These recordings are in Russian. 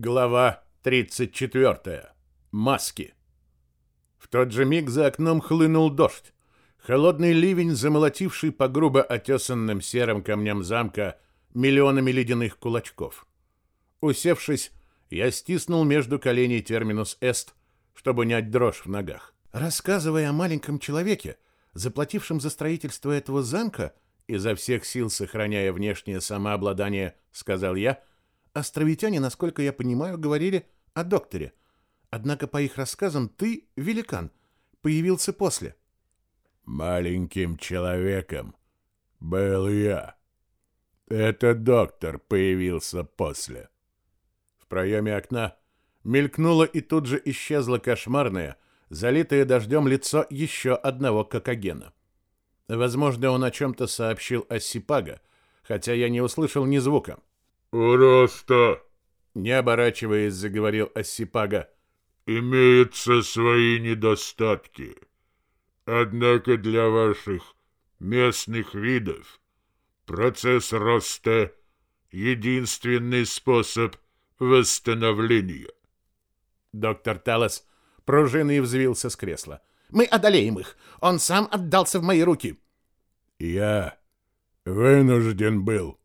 Глава 34. Маски. В тот же миг за окном хлынул дождь. Холодный ливень, замолотивший по грубо отесанным серым камням замка миллионами ледяных кулачков. Усевшись, я стиснул между коленей терминус «эст», чтобы унять дрожь в ногах. Рассказывая о маленьком человеке, заплатившем за строительство этого замка, изо всех сил сохраняя внешнее самообладание, сказал я, островитяне, насколько я понимаю, говорили о докторе. Однако, по их рассказам, ты, великан, появился после. Маленьким человеком был я. Это доктор появился после. В проеме окна мелькнуло и тут же исчезло кошмарное, залитое дождем лицо еще одного кокогена. Возможно, он о чем-то сообщил Ассипага, хотя я не услышал ни звука. «Просто...» Не оборачиваясь, заговорил Ассипага. «Имеются свои недостатки. Однако для ваших местных видов процесс роста — единственный способ восстановления». Доктор Талос пружиной взвился с кресла. «Мы одолеем их. Он сам отдался в мои руки». «Я вынужден был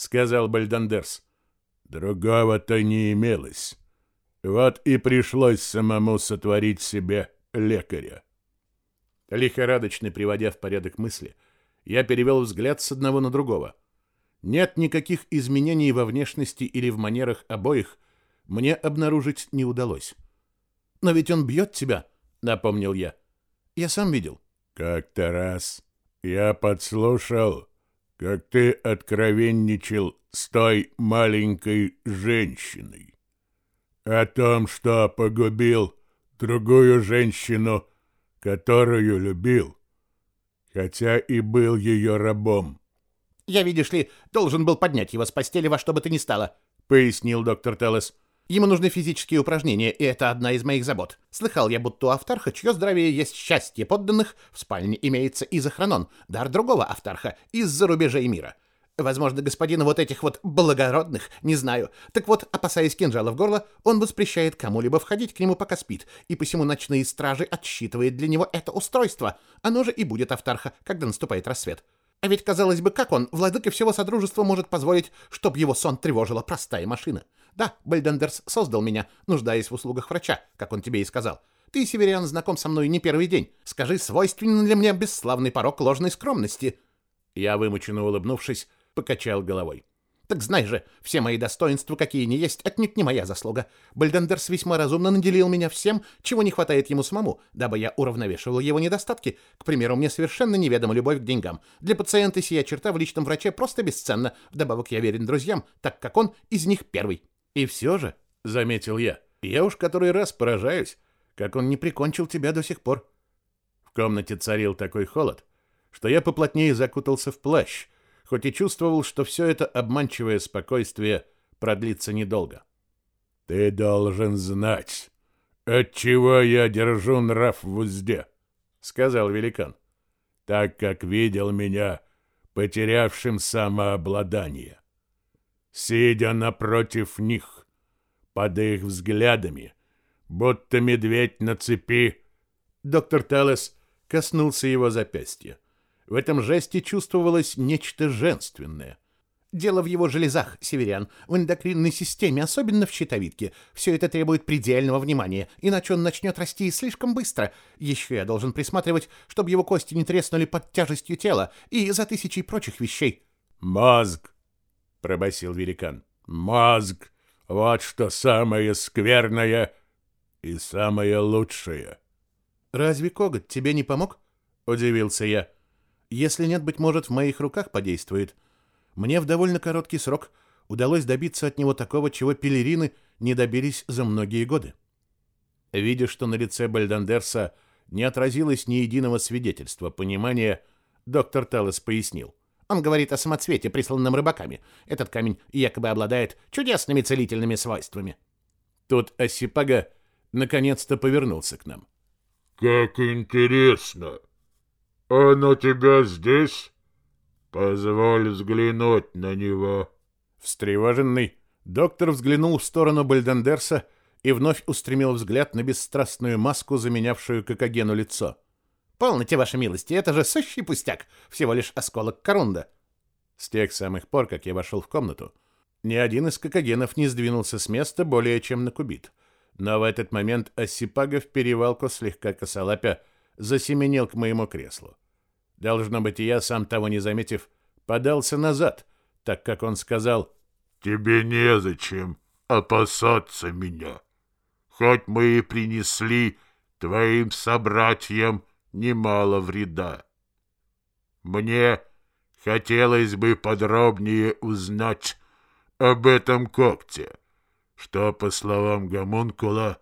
сказал Бальдандерс. Другого-то не имелось. Вот и пришлось самому сотворить себе лекаря. Лихорадочно приводя в порядок мысли, я перевел взгляд с одного на другого. Нет никаких изменений во внешности или в манерах обоих, мне обнаружить не удалось. Но ведь он бьет тебя, напомнил я. Я сам видел. Как-то раз я подслушал, как ты откровенничал с той маленькой женщиной. О том, что погубил другую женщину, которую любил, хотя и был ее рабом. «Я, видишь ли, должен был поднять его с постели во что бы то ни стало», — пояснил доктор Теллес. Ему нужны физические упражнения, и это одна из моих забот. Слыхал я, будто у Автарха, чье здравие есть счастье подданных, в спальне имеется и захронон, дар другого Автарха, из-за рубежей мира. Возможно, господина вот этих вот благородных, не знаю. Так вот, опасаясь кинжала в горло, он воспрещает кому-либо входить к нему, пока спит, и посему ночные стражи отсчитывает для него это устройство. Оно же и будет Автарха, когда наступает рассвет. А ведь, казалось бы, как он, владыка всего Содружества, может позволить, чтоб его сон тревожила простая машина? Да, Бельдендерс создал меня, нуждаясь в услугах врача, как он тебе и сказал. Ты, северян, знаком со мной не первый день. Скажи, свойственен ли мне бесславный порог ложной скромности?» Я, вымученно улыбнувшись, покачал головой. Так знай же, все мои достоинства, какие ни есть, отнюдь не моя заслуга. Бальдендерс весьма разумно наделил меня всем, чего не хватает ему самому, дабы я уравновешивал его недостатки. К примеру, мне совершенно неведома любовь к деньгам. Для пациента сия черта в личном враче просто бесценна. Вдобавок я верен друзьям, так как он из них первый. И все же, — заметил я, — я уж который раз поражаюсь, как он не прикончил тебя до сих пор. В комнате царил такой холод, что я поплотнее закутался в плащ, хоть и чувствовал, что все это обманчивое спокойствие продлится недолго. «Ты должен знать, отчего я держу нрав в узде», — сказал великан, «так как видел меня потерявшим самообладание. Сидя напротив них, под их взглядами, будто медведь на цепи, доктор Талес коснулся его запястья. В этом жесте чувствовалось нечто женственное. Дело в его железах, северян, в эндокринной системе, особенно в щитовидке. Все это требует предельного внимания, иначе он начнет расти слишком быстро. Еще я должен присматривать, чтобы его кости не треснули под тяжестью тела и за тысячей прочих вещей. «Мозг!» — пробасил великан. «Мозг! Вот что самое скверное и самое лучшее!» «Разве коготь тебе не помог?» — удивился я. Если нет, быть может, в моих руках подействует. Мне в довольно короткий срок удалось добиться от него такого, чего пелерины не добились за многие годы. Видя, что на лице Бальдандерса не отразилось ни единого свидетельства понимания, доктор Талес пояснил. Он говорит о самоцвете, присланном рыбаками. Этот камень якобы обладает чудесными целительными свойствами. Тут Осипага наконец-то повернулся к нам. «Как интересно!» «Он у тебя здесь? Позволь взглянуть на него». Встревоженный, Доктор взглянул в сторону Бальдендерса и вновь устремил взгляд на бесстрастную маску, заменявшую Кокогену лицо. «Полноте, ваша милости, это же сущий пустяк, всего лишь осколок корунда». С тех самых пор, как я вошел в комнату, ни один из кокогенов не сдвинулся с места более чем на кубит. Но в этот момент Осипага в перевалку слегка косолапя засеменил к моему креслу. Должно быть, я, сам того не заметив, подался назад, так как он сказал «Тебе незачем опасаться меня, хоть мы и принесли твоим собратьям немало вреда. Мне хотелось бы подробнее узнать об этом когте, что, по словам Гомункула,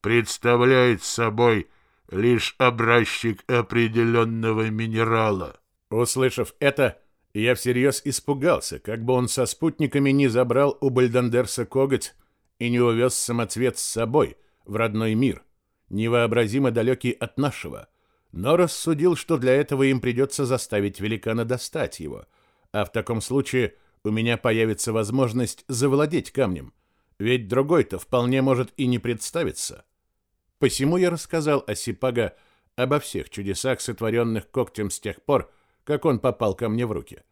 представляет собой лишь образчик определенного минерала. Услышав это, я всерьез испугался, как бы он со спутниками не забрал у Бальдандерса коготь и не увез самоцвет с собой в родной мир, невообразимо далекий от нашего, но рассудил, что для этого им придется заставить великана достать его, а в таком случае у меня появится возможность завладеть камнем, ведь другой-то вполне может и не представиться. Посему я рассказал о Сипага обо всех чудесах, сотворенных когтем с тех пор, как он попал ко мне в руки,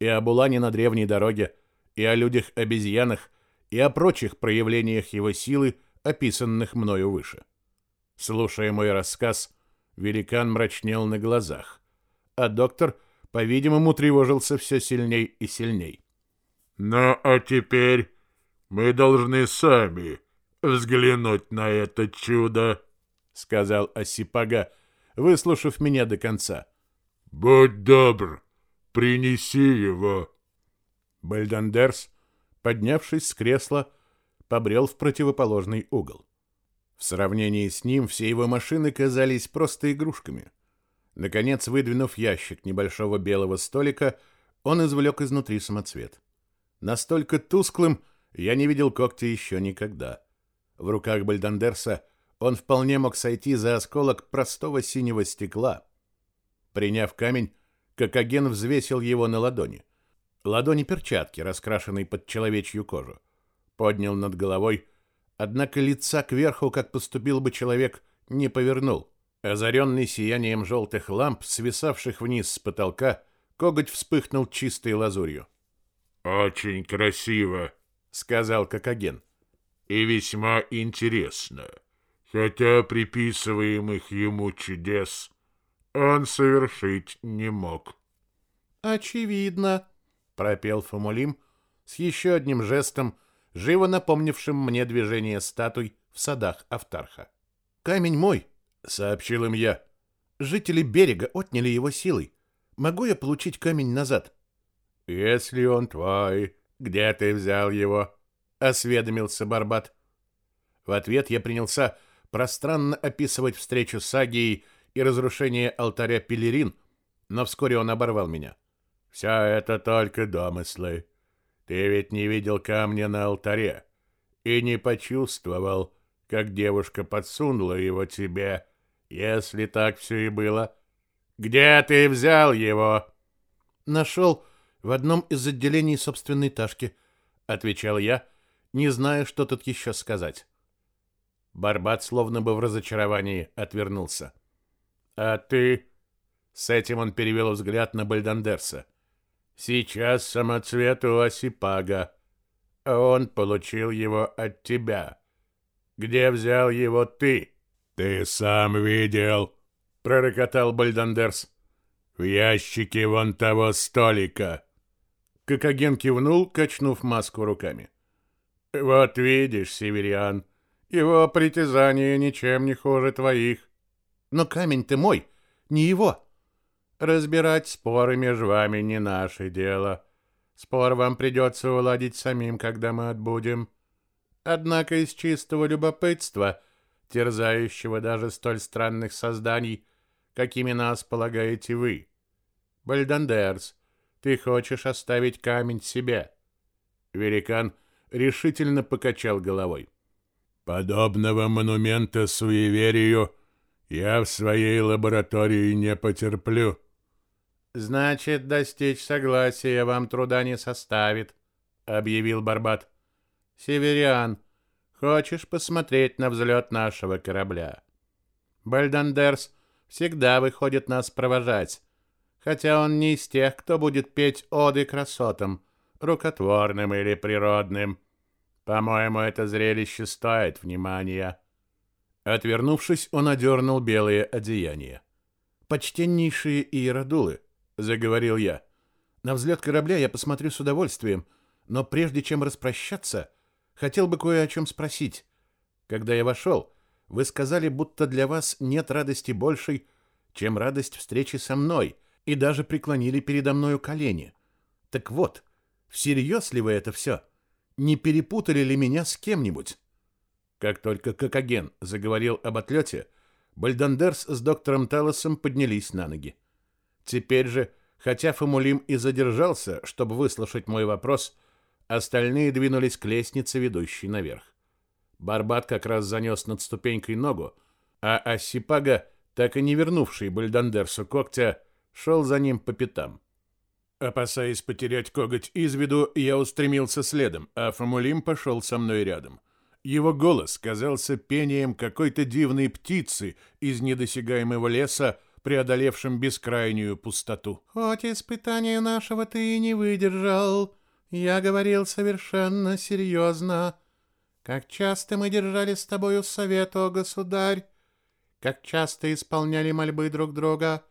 и об Улане на древней дороге, и о людях-обезьянах, и о прочих проявлениях его силы, описанных мною выше. Слушая мой рассказ, великан мрачнел на глазах, а доктор, по-видимому, тревожился все сильней и сильней. «Ну, а теперь мы должны сами взглянуть на это чудо», — сказал Осипага, выслушав меня до конца. «Будь добр, принеси его». Бальдандерс, поднявшись с кресла, побрел в противоположный угол. В сравнении с ним все его машины казались просто игрушками. Наконец, выдвинув ящик небольшого белого столика, он извлек изнутри самоцвет. Настолько тусклым я не видел когтя еще никогда. В руках Бальдандерса он вполне мог сойти за осколок простого синего стекла — Приняв камень, Кокоген взвесил его на ладони. Ладони перчатки, раскрашенной под человечью кожу. Поднял над головой, однако лица кверху, как поступил бы человек, не повернул. Озаренный сиянием желтых ламп, свисавших вниз с потолка, коготь вспыхнул чистой лазурью. «Очень красиво», — сказал Кокоген. «И весьма интересно, хотя приписываемых ему чудес он совершить не мог. «Очевидно», — пропел Фомулим с еще одним жестом, живо напомнившим мне движение статуй в садах Автарха. «Камень мой», — сообщил им я. «Жители берега отняли его силой. Могу я получить камень назад?» «Если он твой, где ты взял его?» — осведомился Барбат. В ответ я принялся пространно описывать встречу с Агией и разрушение алтаря Пелерин, но вскоре он оборвал меня. «Все это только домыслы. Ты ведь не видел камня на алтаре и не почувствовал, как девушка подсунула его тебе, если так все и было. Где ты взял его?» «Нашел в одном из отделений собственной ташки», — отвечал я, не зная, что тут еще сказать. Барбат словно бы в разочаровании отвернулся. А ты... С этим он перевел взгляд на Бальдандерса. Сейчас самоцвет у Осипага. А он получил его от тебя. Где взял его ты? Ты сам видел, пророкотал Бальдандерс. В ящике вон того столика. Кокоген кивнул, качнув маску руками. Вот видишь, Северян, его притязания ничем не хуже твоих. Но камень ты мой, не его. Разбирать споры между вами не наше дело. Спор вам придется уладить самим, когда мы отбудем. Однако из чистого любопытства, терзающего даже столь странных созданий, какими нас полагаете вы, Бальдандерс, ты хочешь оставить камень себе?» Великан решительно покачал головой. «Подобного монумента суеверию я в своей лаборатории не потерплю. Значит, достичь согласия вам труда не составит, объявил Барбат. Северян, хочешь посмотреть на взлет нашего корабля? Бальдандерс всегда выходит нас провожать, хотя он не из тех, кто будет петь оды красотам, рукотворным или природным. По-моему, это зрелище стоит внимания. Отвернувшись, он одернул белые одеяния. «Почтеннейшие иеродулы», — заговорил я. «На взлет корабля я посмотрю с удовольствием, но прежде чем распрощаться, хотел бы кое о чем спросить. Когда я вошел, вы сказали, будто для вас нет радости большей, чем радость встречи со мной, и даже преклонили передо мною колени. Так вот, всерьез ли вы это все? Не перепутали ли меня с кем-нибудь?» Как только Кокоген заговорил об отлете, Бальдандерс с доктором Талосом поднялись на ноги. Теперь же, хотя Фомулим и задержался, чтобы выслушать мой вопрос, остальные двинулись к лестнице, ведущей наверх. Барбат как раз занес над ступенькой ногу, а Ассипага, так и не вернувший Бальдандерсу когтя, шел за ним по пятам. Опасаясь потерять коготь из виду, я устремился следом, а Фомулим пошел со мной рядом — его голос казался пением какой-то дивной птицы из недосягаемого леса, преодолевшим бескрайнюю пустоту. «Хоть испытание нашего ты и не выдержал, я говорил совершенно серьезно. Как часто мы держали с тобою совет, о государь, как часто исполняли мольбы друг друга.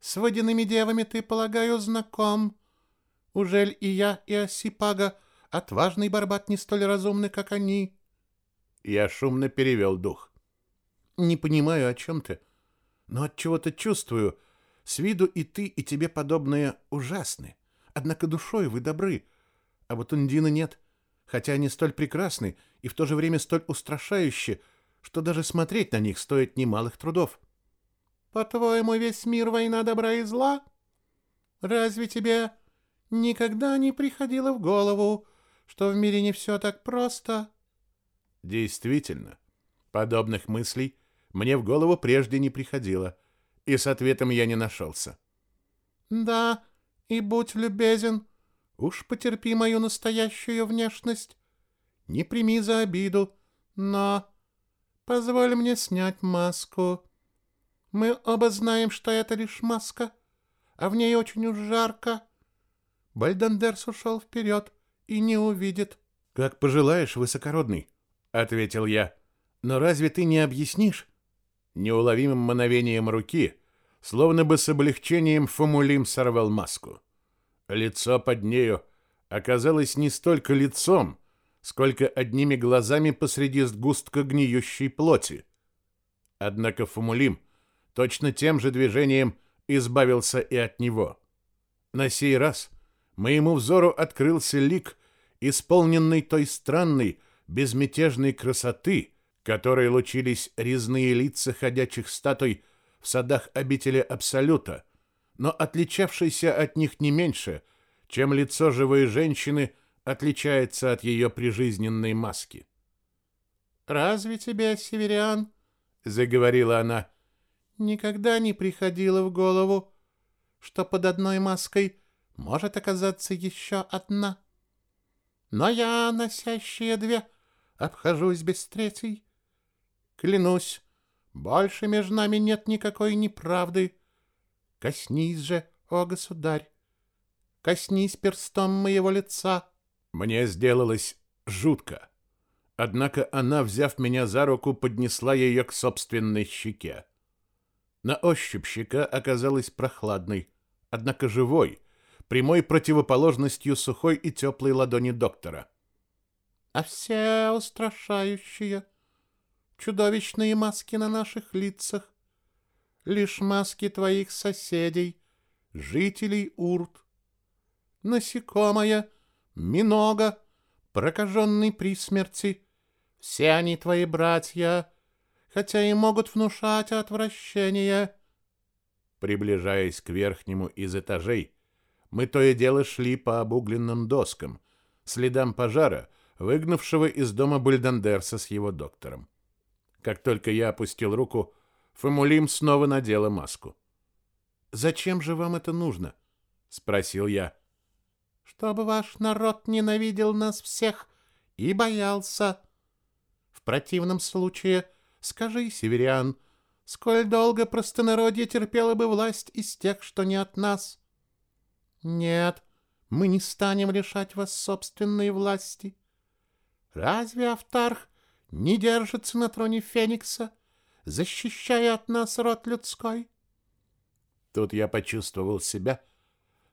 С водяными девами ты, полагаю, знаком. Ужель и я, и Осипага, отважный барбат не столь разумны, как они?» Я шумно перевел дух. Не понимаю, о чем ты, но от чего-то чувствую, с виду и ты, и тебе подобные ужасны. Однако душой вы добры, а вот Ундины нет, хотя они столь прекрасны и в то же время столь устрашающие, что даже смотреть на них стоит немалых трудов. По-твоему, весь мир война добра и зла? Разве тебе никогда не приходило в голову, что в мире не все так просто? Действительно, подобных мыслей мне в голову прежде не приходило, и с ответом я не нашелся. «Да, и будь любезен, уж потерпи мою настоящую внешность. Не прими за обиду, но позволь мне снять маску. Мы оба знаем, что это лишь маска, а в ней очень уж жарко. Бальдандерс ушел вперед и не увидит». «Как пожелаешь, высокородный», — ответил я. «Но разве ты не объяснишь?» Неуловимым мановением руки, словно бы с облегчением Фомулим сорвал маску. Лицо под нею оказалось не столько лицом, сколько одними глазами посреди сгустка гниющей плоти. Однако Фомулим точно тем же движением избавился и от него. На сей раз моему взору открылся лик, исполненный той странной, безмятежной красоты, которой лучились резные лица ходячих статуй в садах обители Абсолюта, но отличавшийся от них не меньше, чем лицо живой женщины отличается от ее прижизненной маски. «Разве тебе, северян, — заговорила она, — никогда не приходило в голову, что под одной маской может оказаться еще одна? Но я, носящая две, — обхожусь без третьей. Клянусь, больше между нами нет никакой неправды. Коснись же, о государь, коснись перстом моего лица. Мне сделалось жутко. Однако она, взяв меня за руку, поднесла ее к собственной щеке. На ощупь щека оказалась прохладной, однако живой, прямой противоположностью сухой и теплой ладони доктора а все устрашающие, чудовищные маски на наших лицах, лишь маски твоих соседей, жителей Урт. Насекомая, минога, прокаженный при смерти, все они твои братья, хотя и могут внушать отвращение. Приближаясь к верхнему из этажей, мы то и дело шли по обугленным доскам, следам пожара — выгнавшего из дома Бульдандерса с его доктором. Как только я опустил руку, Фамулим снова надела маску. «Зачем же вам это нужно?» — спросил я. «Чтобы ваш народ ненавидел нас всех и боялся. В противном случае, скажи, северян, сколь долго простонародье терпело бы власть из тех, что не от нас? Нет, мы не станем лишать вас собственной власти. Разве Автарх не держится на троне Феникса, защищая от нас род людской? Тут я почувствовал себя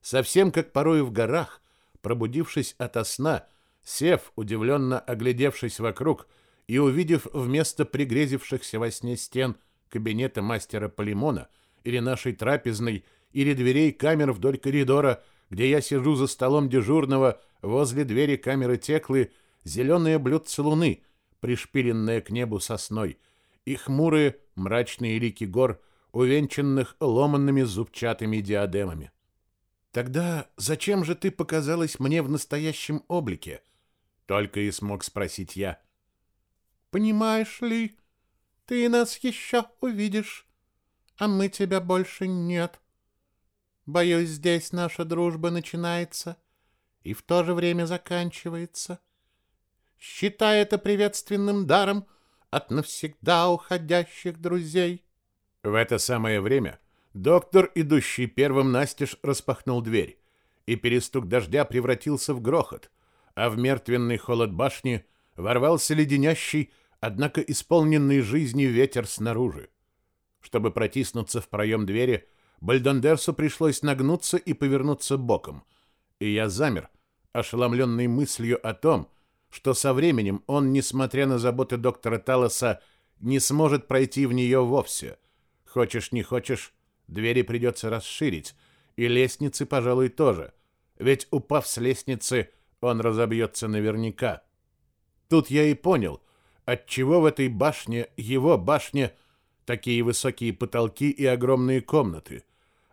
совсем как порой в горах, пробудившись ото сна, сев, удивленно оглядевшись вокруг и увидев вместо пригрезившихся во сне стен кабинета мастера Полимона или нашей трапезной, или дверей камер вдоль коридора, где я сижу за столом дежурного возле двери камеры Теклы, зеленые блюдце луны, пришпиленные к небу сосной, и хмурые мрачные лики гор, увенчанных ломанными зубчатыми диадемами. Тогда зачем же ты показалась мне в настоящем облике? Только и смог спросить я. Понимаешь ли, ты нас еще увидишь, а мы тебя больше нет. Боюсь, здесь наша дружба начинается и в то же время заканчивается. Считай это приветственным даром от навсегда уходящих друзей. В это самое время доктор, идущий первым настежь, распахнул дверь, и перестук дождя превратился в грохот, а в мертвенный холод башни ворвался леденящий, однако исполненный жизни ветер снаружи. Чтобы протиснуться в проем двери, Бальдондерсу пришлось нагнуться и повернуться боком, и я замер, ошеломленный мыслью о том, что со временем он, несмотря на заботы доктора Талоса, не сможет пройти в нее вовсе. Хочешь, не хочешь, двери придется расширить, и лестницы, пожалуй, тоже, ведь, упав с лестницы, он разобьется наверняка. Тут я и понял, отчего в этой башне, его башне, такие высокие потолки и огромные комнаты.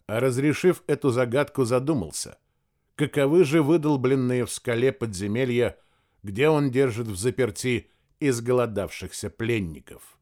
А разрешив эту загадку, задумался, каковы же выдолбленные в скале подземелья где он держит в заперти изголодавшихся пленников.